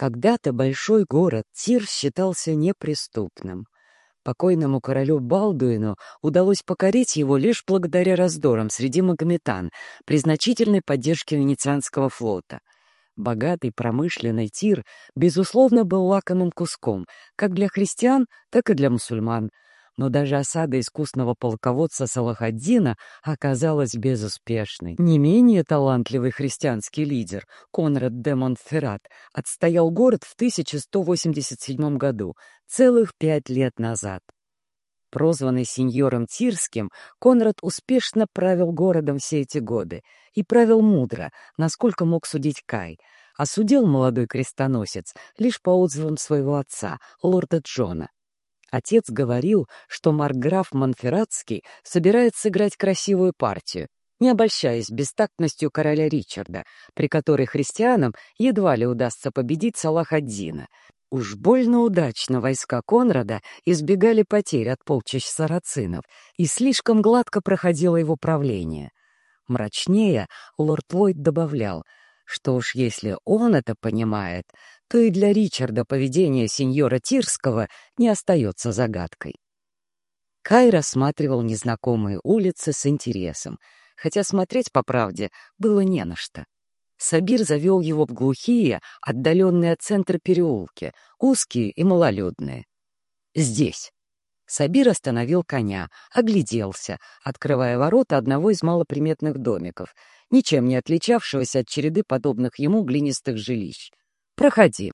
Когда-то большой город Тир считался неприступным. Покойному королю Балдуину удалось покорить его лишь благодаря раздорам среди магометан при значительной поддержке Венецианского флота. Богатый промышленный Тир, безусловно, был лакомым куском как для христиан, так и для мусульман — но даже осада искусного полководца Салахаддина оказалась безуспешной. Не менее талантливый христианский лидер Конрад де Монферрат отстоял город в 1187 году, целых пять лет назад. Прозванный сеньором Тирским, Конрад успешно правил городом все эти годы и правил мудро, насколько мог судить Кай, осудил молодой крестоносец лишь по отзывам своего отца, лорда Джона. Отец говорил, что маркграф Монферратский собирается сыграть красивую партию, не обольщаясь бестактностью короля Ричарда, при которой христианам едва ли удастся победить Салах-ад-Дина. Уж больно удачно войска Конрада избегали потерь от полчищ сарацинов, и слишком гладко проходило его правление. Мрачнее лорд Ллойд добавлял, что уж если он это понимает, то и для Ричарда поведение сеньора Тирского не остается загадкой. Кай рассматривал незнакомые улицы с интересом, хотя смотреть, по правде, было не на что. Сабир завел его в глухие, отдаленные от центра переулки, узкие и малолюдные. «Здесь». Сабир остановил коня, огляделся, открывая ворота одного из малоприметных домиков, ничем не отличавшегося от череды подобных ему глинистых жилищ. Проходи.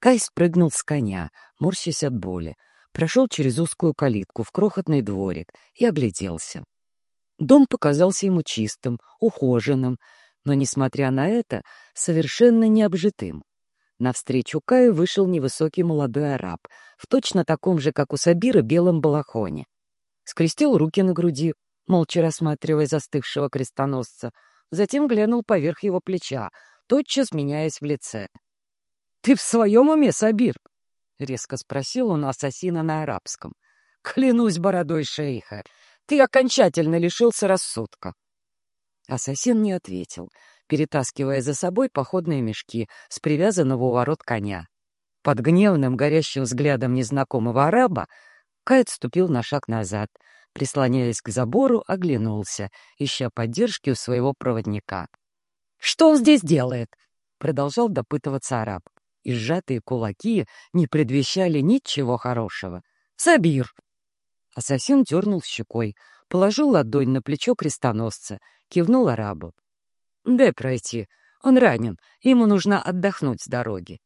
Кай спрыгнул с коня, морщась от боли, прошел через узкую калитку в крохотный дворик и огляделся. Дом показался ему чистым, ухоженным, но, несмотря на это, совершенно необжитым. Навстречу Каю вышел невысокий молодой араб, в точно таком же, как у Сабира, белом балахоне. Скрестил руки на груди, молча рассматривая застывшего крестоносца, затем глянул поверх его плеча, тотчас меняясь в лице. «Ты в своем уме, Сабир?» — резко спросил он ассасина на арабском. «Клянусь бородой шейха, ты окончательно лишился рассудка». Ассасин не ответил, перетаскивая за собой походные мешки с привязанного у ворот коня. Под гневным, горящим взглядом незнакомого араба Кай отступил на шаг назад, прислоняясь к забору, оглянулся, ища поддержки у своего проводника. Что он здесь делает?» — продолжал допытываться араб. И сжатые кулаки не предвещали ничего хорошего. «Сабир!» Ассасин дернул щекой, положил ладонь на плечо крестоносца, кивнул арабу. «Дай пройти. Он ранен, ему нужно отдохнуть с дороги».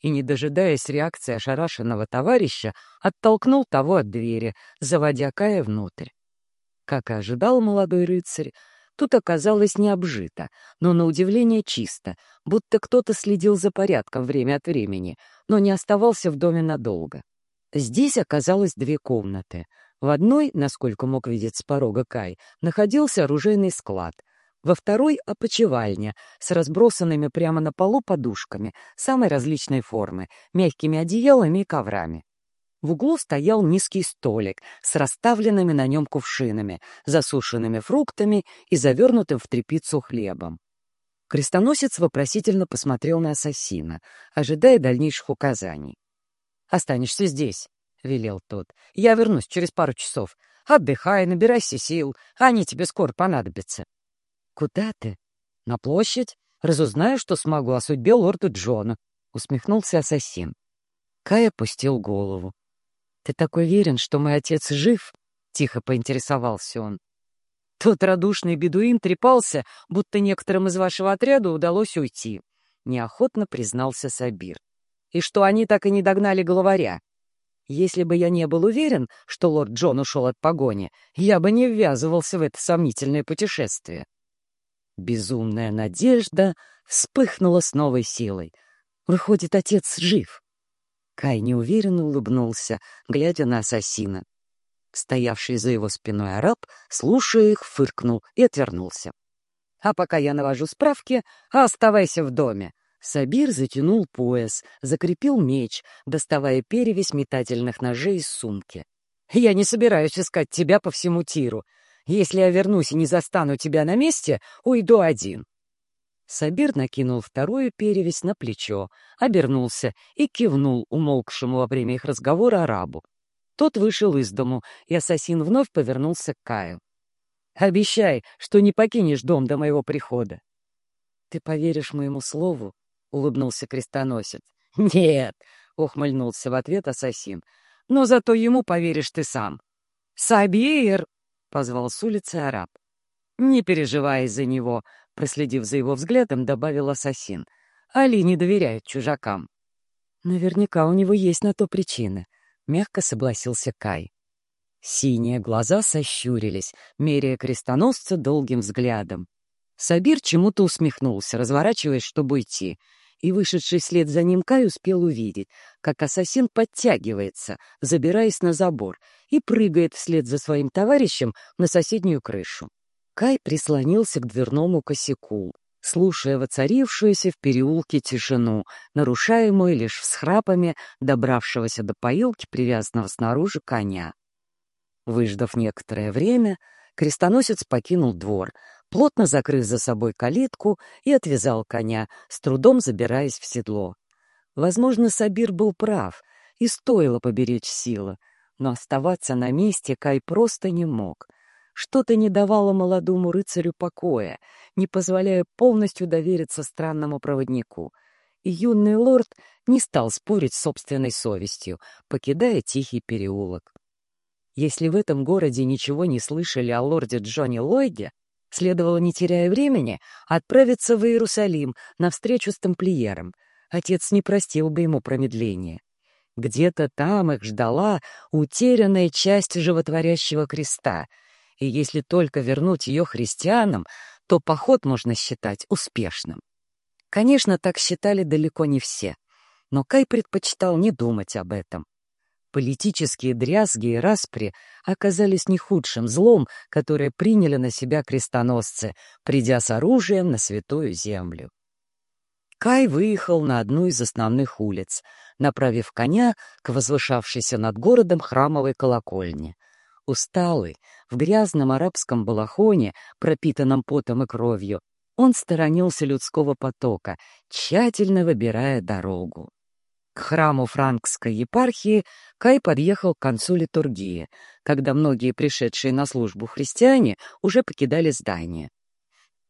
И, не дожидаясь реакции ошарашенного товарища, оттолкнул того от двери, заводя Кая внутрь. Как и ожидал молодой рыцарь, Тут оказалось не обжито, но на удивление чисто, будто кто-то следил за порядком время от времени, но не оставался в доме надолго. Здесь оказалось две комнаты. В одной, насколько мог видеть с порога Кай, находился оружейный склад. Во второй — опочивальня с разбросанными прямо на полу подушками самой различной формы, мягкими одеялами и коврами. В углу стоял низкий столик с расставленными на нем кувшинами, засушенными фруктами и завернутым в тряпицу хлебом. Крестоносец вопросительно посмотрел на ассасина, ожидая дальнейших указаний. «Останешься здесь», — велел тот. «Я вернусь через пару часов. Отдыхай, набирайся сил, они тебе скоро понадобятся». «Куда ты?» «На площадь. Разузнаю, что смогу о судьбе лорда Джона», — усмехнулся ассасин. Кай опустил голову. «Ты так уверен, что мой отец жив?» — тихо поинтересовался он. Тот радушный бедуин трепался, будто некоторым из вашего отряда удалось уйти. Неохотно признался Сабир. И что они так и не догнали главаря. Если бы я не был уверен, что лорд Джон ушел от погони, я бы не ввязывался в это сомнительное путешествие. Безумная надежда вспыхнула с новой силой. Выходит, отец жив. Кай неуверенно улыбнулся, глядя на ассасина. Стоявший за его спиной араб, слушая их, фыркнул и отвернулся. «А пока я навожу справки, оставайся в доме». Сабир затянул пояс, закрепил меч, доставая перевесь метательных ножей из сумки. «Я не собираюсь искать тебя по всему тиру. Если я вернусь и не застану тебя на месте, уйду один». Сабир накинул вторую перевязь на плечо, обернулся и кивнул умолкшему во время их разговора арабу. Тот вышел из дому, и ассасин вновь повернулся к Каю. «Обещай, что не покинешь дом до моего прихода». «Ты поверишь моему слову?» — улыбнулся крестоносец. «Нет», — ухмыльнулся в ответ ассасин. «Но зато ему поверишь ты сам». «Сабир!» — позвал с улицы араб. «Не переживай из-за него», — проследив за его взглядом, добавил ассасин. «Али не доверяет чужакам». «Наверняка у него есть на то причины», — мягко согласился Кай. Синие глаза сощурились, меряя крестоносца долгим взглядом. Сабир чему-то усмехнулся, разворачиваясь, чтобы уйти, и вышедший вслед за ним Кай успел увидеть, как ассасин подтягивается, забираясь на забор, и прыгает вслед за своим товарищем на соседнюю крышу. Кай прислонился к дверному косяку, слушая воцарившуюся в переулке тишину, нарушаемую лишь всхрапами добравшегося до поилки, привязанного снаружи коня. Выждав некоторое время, крестоносец покинул двор, плотно закрыв за собой калитку и отвязал коня, с трудом забираясь в седло. Возможно, Сабир был прав, и стоило поберечь силы, но оставаться на месте Кай просто не мог. Что-то не давало молодому рыцарю покоя, не позволяя полностью довериться странному проводнику. И юный лорд не стал спорить с собственной совестью, покидая тихий переулок. Если в этом городе ничего не слышали о лорде Джонни Ллойде, Следовало, не теряя времени, отправиться в Иерусалим на встречу с тамплиером. Отец не простил бы ему промедления. Где-то там их ждала утерянная часть животворящего креста, и если только вернуть ее христианам, то поход можно считать успешным. Конечно, так считали далеко не все, но Кай предпочитал не думать об этом. Политические дрязги и распри оказались не худшим злом, которое приняли на себя крестоносцы, придя с оружием на святую землю. Кай выехал на одну из основных улиц, направив коня к возвышавшейся над городом храмовой колокольне. Усталый, в грязном арабском балахоне, пропитанном потом и кровью, он сторонился людского потока, тщательно выбирая дорогу. К храму франкской епархии Кай подъехал к концу литургии, когда многие пришедшие на службу христиане уже покидали здание.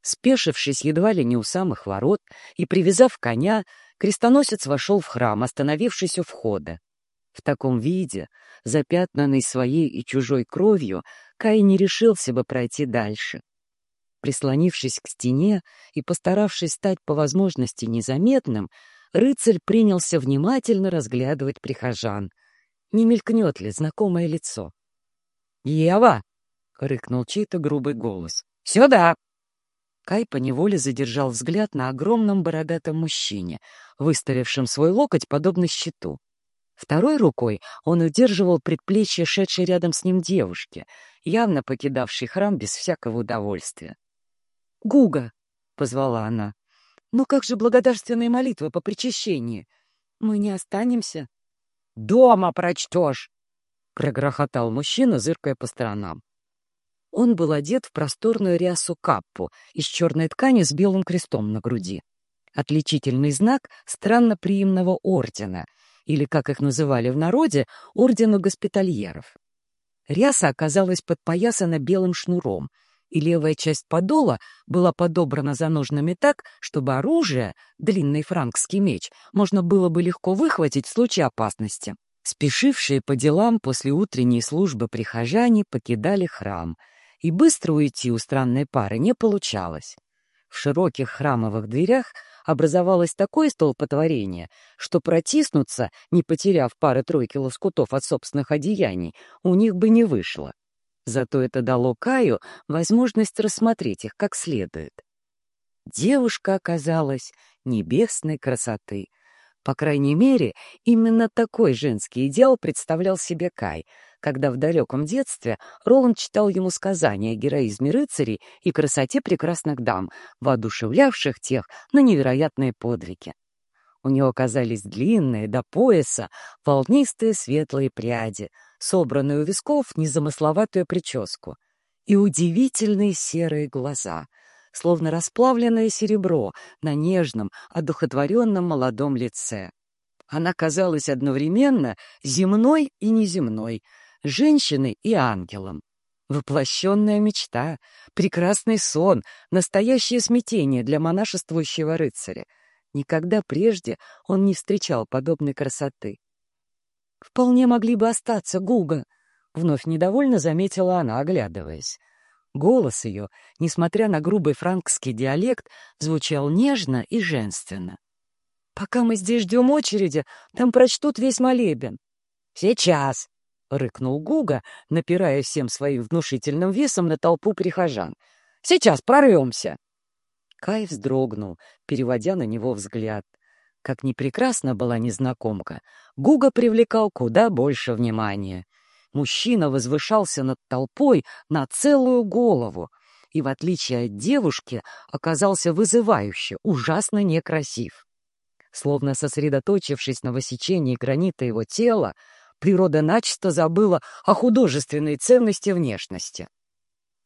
Спешившись едва ли не у самых ворот и привязав коня, крестоносец вошел в храм, остановившись у входа. В таком виде, запятнанный своей и чужой кровью, Кай не решился бы пройти дальше. Прислонившись к стене и постаравшись стать по возможности незаметным, рыцарь принялся внимательно разглядывать прихожан. Не мелькнет ли знакомое лицо? «Ева!» — рыкнул чей-то грубый голос. «Сюда!» Кай поневоле задержал взгляд на огромном бородатом мужчине, выставившем свой локоть подобно щиту. Второй рукой он удерживал предплечье шедшей рядом с ним девушки, явно покидавшей храм без всякого удовольствия. «Гуга!» — позвала она. Но как же благодарственные молитвы по причащении? Мы не останемся? Дома прочтешь! Прогрохотал мужчина, зыркая по сторонам. Он был одет в просторную рясу каппу из черной ткани с белым крестом на груди. Отличительный знак странноприимного ордена, или, как их называли в народе, ордена госпитальеров. Ряса оказалась подпоясана белым шнуром — и левая часть подола была подобрана за ножнами так, чтобы оружие, длинный франкский меч, можно было бы легко выхватить в случае опасности. Спешившие по делам после утренней службы прихожане покидали храм, и быстро уйти у странной пары не получалось. В широких храмовых дверях образовалось такое столпотворение, что протиснуться, не потеряв пары-тройки лоскутов от собственных одеяний, у них бы не вышло. Зато это дало Каю возможность рассмотреть их как следует. Девушка оказалась небесной красоты. По крайней мере, именно такой женский идеал представлял себе Кай, когда в далеком детстве Роланд читал ему сказания о героизме рыцарей и красоте прекрасных дам, воодушевлявших тех на невероятные подвиги. У него оказались длинные, до пояса, волнистые светлые пряди, собранную у висков незамысловатую прическу и удивительные серые глаза, словно расплавленное серебро на нежном, одухотворенном молодом лице. Она казалась одновременно земной и неземной, женщиной и ангелом. Воплощенная мечта, прекрасный сон, настоящее смятение для монашествующего рыцаря. Никогда прежде он не встречал подобной красоты. «Вполне могли бы остаться, Гуга», — вновь недовольно заметила она, оглядываясь. Голос ее, несмотря на грубый франкский диалект, звучал нежно и женственно. «Пока мы здесь ждем очереди, там прочтут весь молебен». «Сейчас!» — рыкнул Гуга, напирая всем своим внушительным весом на толпу прихожан. «Сейчас прорвемся!» Кай вздрогнул, переводя на него взгляд. Как ни прекрасна была незнакомка, Гуга привлекал куда больше внимания. Мужчина возвышался над толпой на целую голову и, в отличие от девушки, оказался вызывающе, ужасно некрасив. Словно сосредоточившись на высечении гранита его тела, природа начисто забыла о художественной ценности внешности.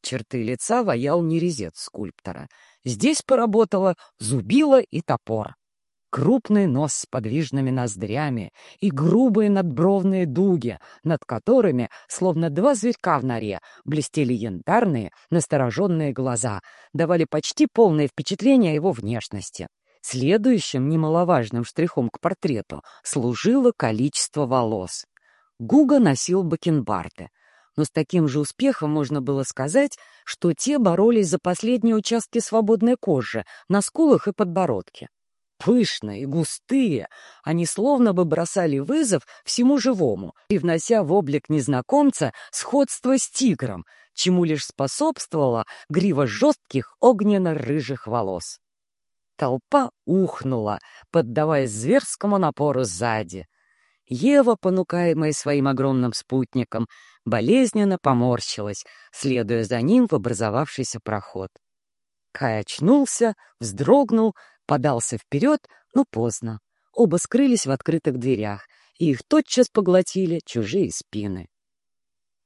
Черты лица ваял не резец скульптора. Здесь поработала зубила и топор. Крупный нос с подвижными ноздрями и грубые надбровные дуги, над которыми, словно два зверька в норе, блестели янтарные, настороженные глаза, давали почти полное впечатление о его внешности. Следующим немаловажным штрихом к портрету служило количество волос. Гуга носил бакенбарды, но с таким же успехом можно было сказать, что те боролись за последние участки свободной кожи на скулах и подбородке. Пышные, густые, они словно бы бросали вызов всему живому, привнося в облик незнакомца сходство с тигром, чему лишь способствовала грива жестких огненно-рыжих волос. Толпа ухнула, поддаваясь зверскому напору сзади — Ева, понукаемая своим огромным спутником, болезненно поморщилась, следуя за ним в образовавшийся проход. Кай очнулся, вздрогнул, подался вперед, но поздно. Оба скрылись в открытых дверях, и их тотчас поглотили чужие спины.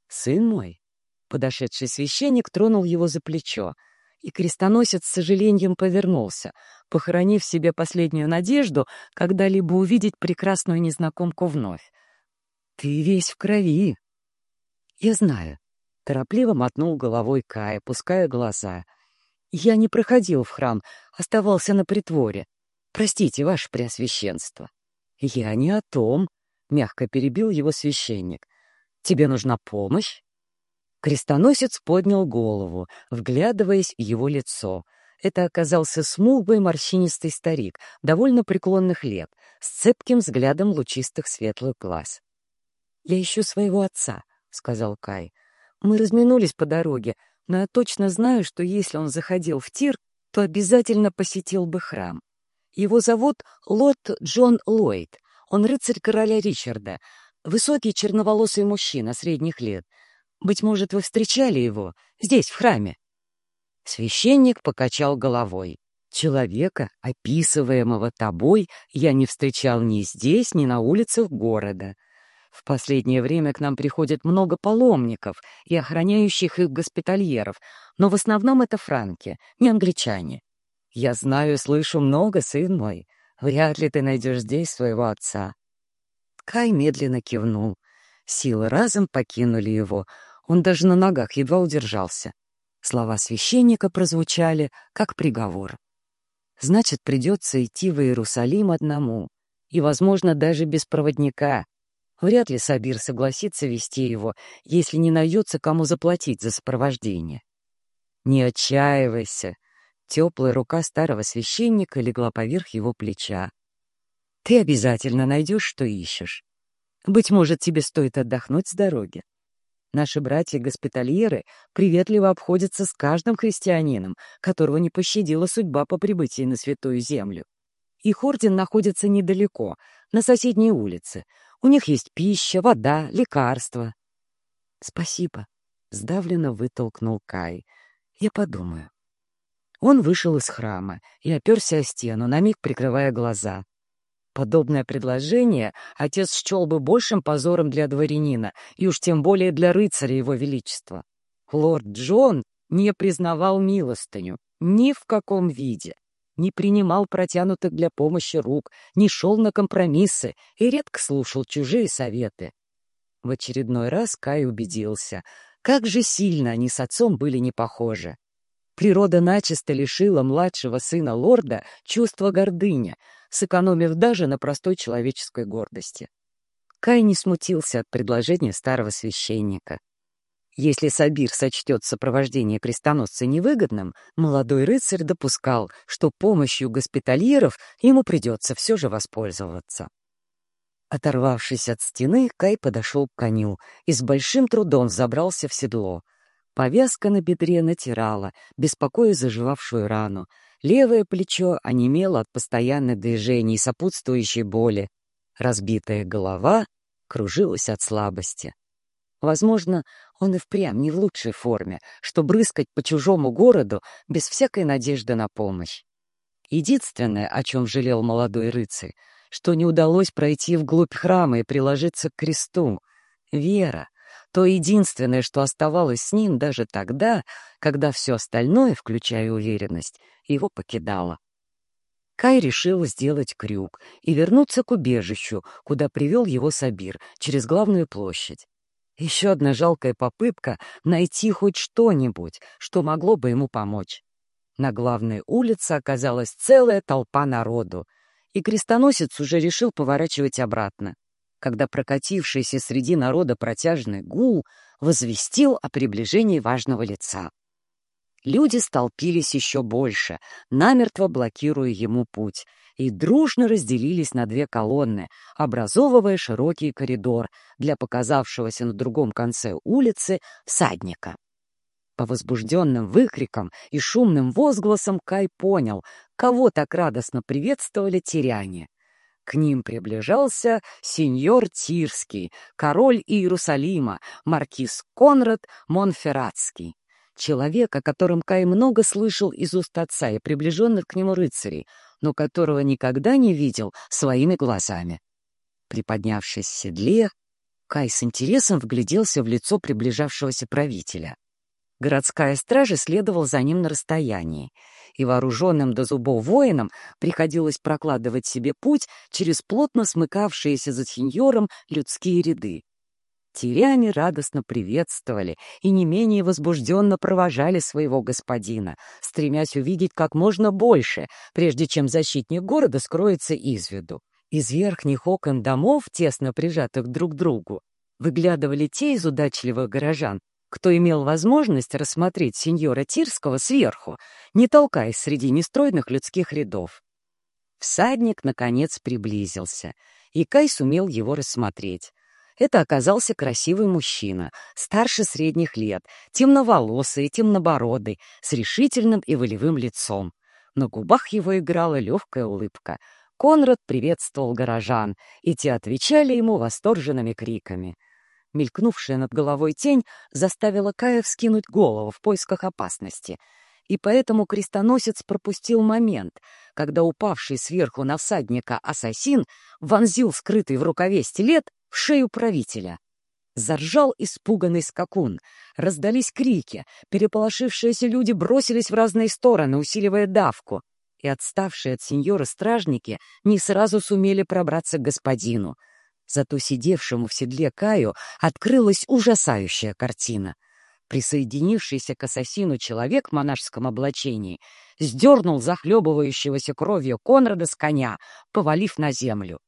«Сын мой!» — подошедший священник тронул его за плечо — и крестоносец с сожалением повернулся, похоронив себе последнюю надежду когда-либо увидеть прекрасную незнакомку вновь. «Ты весь в крови!» «Я знаю», — торопливо мотнул головой Кая, пуская глаза. «Я не проходил в храм, оставался на притворе. Простите, ваше преосвященство». «Я не о том», — мягко перебил его священник. «Тебе нужна помощь?» Крестоносец поднял голову, вглядываясь в его лицо. Это оказался смуглый морщинистый старик, довольно преклонных лет, с цепким взглядом лучистых светлых глаз. «Я ищу своего отца», — сказал Кай. «Мы разминулись по дороге, но я точно знаю, что если он заходил в тир, то обязательно посетил бы храм. Его зовут Лот Джон Ллойд. Он рыцарь короля Ричарда, высокий черноволосый мужчина средних лет — быть может, вы встречали его здесь, в храме?» Священник покачал головой. «Человека, описываемого тобой, я не встречал ни здесь, ни на улицах города. В последнее время к нам приходит много паломников и охраняющих их госпитальеров, но в основном это франки, не англичане. Я знаю и слышу много, сын мой. Вряд ли ты найдешь здесь своего отца». Кай медленно кивнул. Силы разом покинули его. Он даже на ногах едва удержался. Слова священника прозвучали, как приговор. Значит, придется идти в Иерусалим одному. И, возможно, даже без проводника. Вряд ли Сабир согласится вести его, если не найдется, кому заплатить за сопровождение. Не отчаивайся. Теплая рука старого священника легла поверх его плеча. Ты обязательно найдешь, что ищешь. Быть может, тебе стоит отдохнуть с дороги. Наши братья-госпитальеры приветливо обходятся с каждым христианином, которого не пощадила судьба по прибытии на Святую Землю. Их орден находится недалеко, на соседней улице. У них есть пища, вода, лекарства. — Спасибо, — сдавленно вытолкнул Кай. — Я подумаю. Он вышел из храма и оперся о стену, на миг прикрывая глаза. Подобное предложение отец счел бы большим позором для дворянина, и уж тем более для рыцаря его величества. Лорд Джон не признавал милостыню ни в каком виде, не принимал протянутых для помощи рук, не шел на компромиссы и редко слушал чужие советы. В очередной раз Кай убедился, как же сильно они с отцом были не похожи. Природа начисто лишила младшего сына лорда чувства гордыни, сэкономив даже на простой человеческой гордости. Кай не смутился от предложения старого священника. Если Сабир сочтет сопровождение крестоносца невыгодным, молодой рыцарь допускал, что помощью госпитальеров ему придется все же воспользоваться. Оторвавшись от стены, Кай подошел к коню и с большим трудом забрался в седло. Повязка на бедре натирала, беспокоя заживавшую рану. Левое плечо онемело от постоянных движений и сопутствующей боли. Разбитая голова кружилась от слабости. Возможно, он и впрямь не в лучшей форме, что брызгать по чужому городу без всякой надежды на помощь. Единственное, о чем жалел молодой рыцарь, что не удалось пройти вглубь храма и приложиться к кресту. Вера — то единственное, что оставалось с ним даже тогда, когда все остальное, включая уверенность, его покидало. Кай решил сделать крюк и вернуться к убежищу, куда привел его Сабир, через главную площадь. Еще одна жалкая попытка найти хоть что-нибудь, что могло бы ему помочь. На главной улице оказалась целая толпа народу, и крестоносец уже решил поворачивать обратно, когда прокатившийся среди народа протяжный гул возвестил о приближении важного лица. Люди столпились еще больше, намертво блокируя ему путь, и дружно разделились на две колонны, образовывая широкий коридор для показавшегося на другом конце улицы всадника. По возбужденным выкрикам и шумным возгласам Кай понял, кого так радостно приветствовали тиряне. К ним приближался сеньор Тирский, король Иерусалима, маркиз Конрад Монферратский. Человек, о котором Кай много слышал из уст отца и приближенных к нему рыцарей, но которого никогда не видел своими глазами. Приподнявшись в седле, Кай с интересом вгляделся в лицо приближавшегося правителя. Городская стража следовала за ним на расстоянии, и вооруженным до зубов воинам приходилось прокладывать себе путь через плотно смыкавшиеся за сеньором людские ряды. Тиряне радостно приветствовали и не менее возбужденно провожали своего господина, стремясь увидеть как можно больше, прежде чем защитник города скроется из виду. Из верхних окон домов, тесно прижатых друг к другу, выглядывали те из удачливых горожан, кто имел возможность рассмотреть сеньора Тирского сверху, не толкаясь среди нестройных людских рядов. Всадник, наконец, приблизился, и Кай сумел его рассмотреть. Это оказался красивый мужчина, старше средних лет, темноволосый, темнобородый, с решительным и волевым лицом. На губах его играла легкая улыбка. Конрад приветствовал горожан, и те отвечали ему восторженными криками. Мелькнувшая над головой тень заставила Кая вскинуть голову в поисках опасности — и поэтому крестоносец пропустил момент, когда упавший сверху на всадника ассасин вонзил скрытый в рукаве стилет в шею правителя. Заржал испуганный скакун. Раздались крики. Переполошившиеся люди бросились в разные стороны, усиливая давку. И отставшие от сеньора стражники не сразу сумели пробраться к господину. Зато сидевшему в седле Каю открылась ужасающая картина. Присоединившийся к ассасину человек в монашеском облачении сдернул захлебывающегося кровью Конрада с коня, повалив на землю.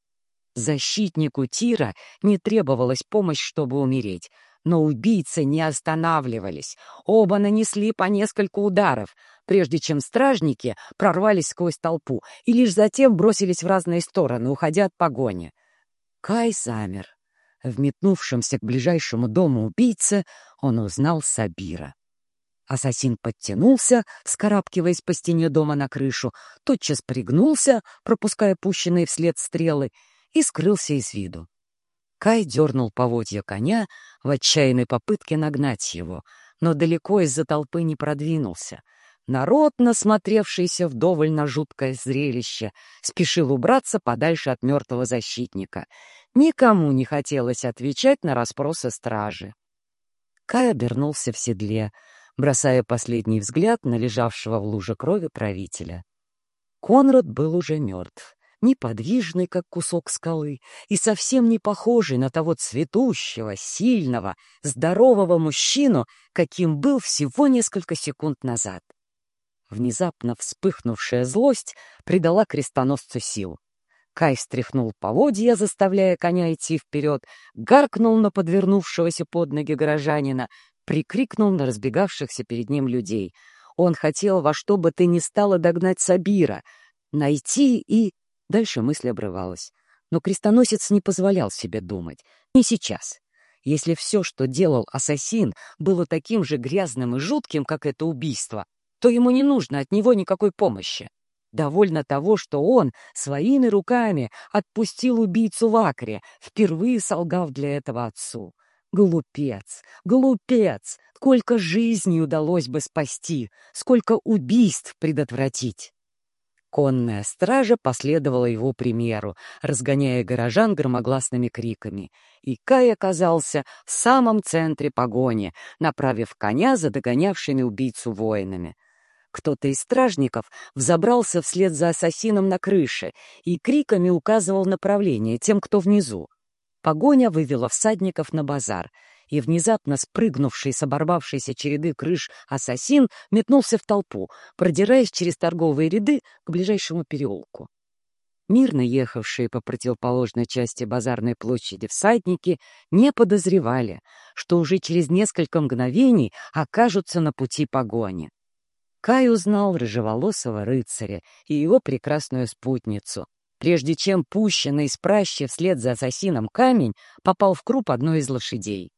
Защитнику Тира не требовалась помощь, чтобы умереть, но убийцы не останавливались. Оба нанесли по несколько ударов, прежде чем стражники прорвались сквозь толпу и лишь затем бросились в разные стороны, уходя от погони. Кай замер. В метнувшемся к ближайшему дому убийце он узнал Сабира. Ассасин подтянулся, вскарабкиваясь по стене дома на крышу, тотчас пригнулся, пропуская пущенные вслед стрелы, и скрылся из виду. Кай дернул поводья коня в отчаянной попытке нагнать его, но далеко из-за толпы не продвинулся. Народ, насмотревшийся вдоволь на жуткое зрелище, спешил убраться подальше от мертвого защитника. Никому не хотелось отвечать на расспросы стражи. Кай обернулся в седле. бросая последний взгляд на лежавшего в луже крови правителя. Конрад был уже мертв, неподвижный, как кусок скалы, и совсем не похожий на того цветущего, сильного, здорового мужчину, каким был всего несколько секунд назад. Внезапно вспыхнувшая злость придала крестоносцу сил. Кай стряхнул поводья, заставляя коня идти вперед, гаркнул на подвернувшегося под ноги горожанина, прикрикнул на разбегавшихся перед ним людей. Он хотел во что бы ты ни стало догнать Сабира, найти и... Дальше мысль обрывалась. Но крестоносец не позволял себе думать. Не сейчас. Если все, что делал ассасин, было таким же грязным и жутким, как это убийство, то ему не нужно от него никакой помощи. Довольно того, что он своими руками отпустил убийцу в Акре, впервые солгав для этого отцу. Глупец, глупец! Сколько жизней удалось бы спасти, сколько убийств предотвратить! Конная стража последовала его примеру, разгоняя горожан громогласными криками. И Кай оказался в самом центре погони, направив коня за догонявшими убийцу воинами. Кто-то из стражников взобрался вслед за ассасином на крыше и криками указывал направление тем, кто внизу. Погоня вывела всадников на базар, и внезапно спрыгнувший с оборвавшейся череды крыш ассасин метнулся в толпу, продираясь через торговые ряды к ближайшему переулку. Мирно ехавшие по противоположной части базарной площади всадники не подозревали, что уже через несколько мгновений окажутся на пути погони. Кай узнал рыжеволосого рыцаря и его прекрасную спутницу, прежде чем пущенный из пращи вслед за ассасином камень попал в круп одной из лошадей.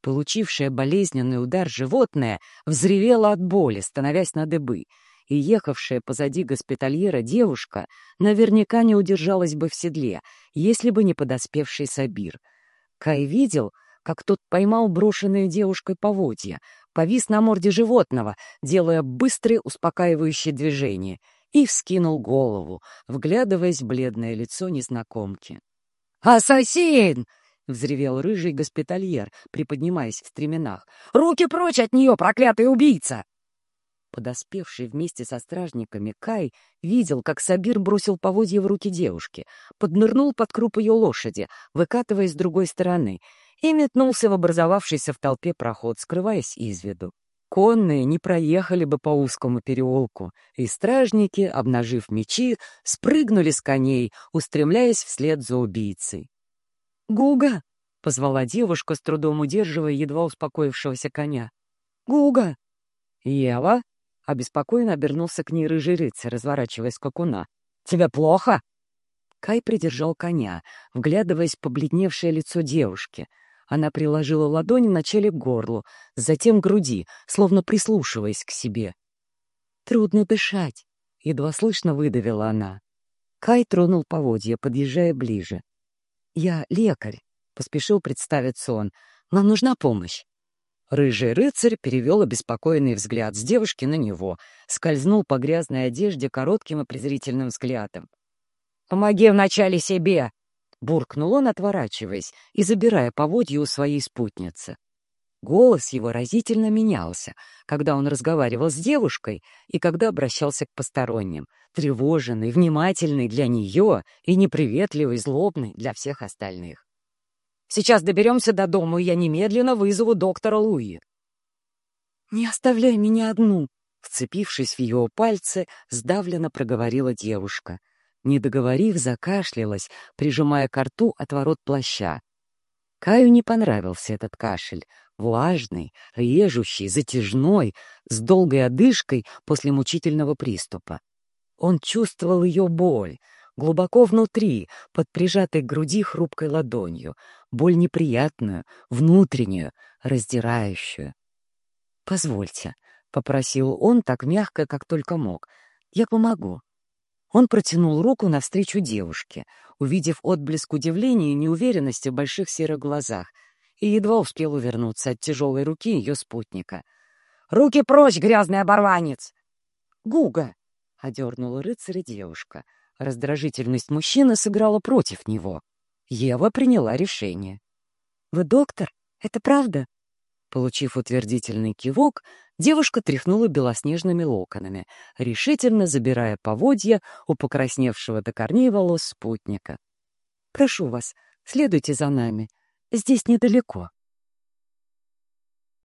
Получившая болезненный удар животное взревело от боли, становясь на дыбы, и ехавшая позади госпитальера девушка наверняка не удержалась бы в седле, если бы не подоспевший Сабир. Кай видел, как тот поймал брошенную девушкой поводья, повис на морде животного, делая быстрые успокаивающие движения, и вскинул голову, вглядываясь в бледное лицо незнакомки. «Ассасин!» — взревел рыжий госпитальер, приподнимаясь в стременах. «Руки прочь от нее, проклятый убийца!» Подоспевший вместе со стражниками Кай видел, как Сабир бросил поводья в руки девушки, поднырнул под круп ее лошади, выкатываясь с другой стороны, и метнулся в образовавшийся в толпе проход, скрываясь из виду. Конные не проехали бы по узкому переулку, и стражники, обнажив мечи, спрыгнули с коней, устремляясь вслед за убийцей. «Гуга!» — позвала девушка, с трудом удерживая едва успокоившегося коня. «Гуга!» «Ева!» — обеспокоенно обернулся к ней рыжий рыцарь, разворачиваясь скакуна. «Тебе плохо?» Кай придержал коня, вглядываясь в побледневшее лицо девушки — она приложила ладони вначале к горлу, затем к груди, словно прислушиваясь к себе. «Трудно дышать», — едва слышно выдавила она. Кай тронул поводья, подъезжая ближе. «Я лекарь», — поспешил представиться он. «Нам нужна помощь». Рыжий рыцарь перевел обеспокоенный взгляд с девушки на него, скользнул по грязной одежде коротким и презрительным взглядом. «Помоги вначале себе!» Буркнул он, отворачиваясь и забирая поводья у своей спутницы. Голос его разительно менялся, когда он разговаривал с девушкой и когда обращался к посторонним, тревоженный, внимательный для нее и неприветливый, злобный для всех остальных. «Сейчас доберемся до дома, и я немедленно вызову доктора Луи». «Не оставляй меня одну!» Вцепившись в ее пальцы, сдавленно проговорила девушка. Не договорив, закашлялась, прижимая к рту отворот плаща. Каю не понравился этот кашель, влажный, режущий, затяжной, с долгой одышкой после мучительного приступа. Он чувствовал ее боль, глубоко внутри, под прижатой к груди хрупкой ладонью, боль неприятную, внутреннюю, раздирающую. «Позвольте», — попросил он так мягко, как только мог, — «я помогу». Он протянул руку навстречу девушке, увидев отблеск удивления и неуверенности в больших серых глазах, и едва успел увернуться от тяжелой руки ее спутника. «Руки прочь, грязный оборванец!» «Гуга!» — одернула рыцаря девушка. Раздражительность мужчины сыграла против него. Ева приняла решение. «Вы доктор? Это правда?» Получив утвердительный кивок, Девушка тряхнула белоснежными локонами, решительно забирая поводья у покрасневшего до корней волос спутника. «Прошу вас, следуйте за нами. Здесь недалеко».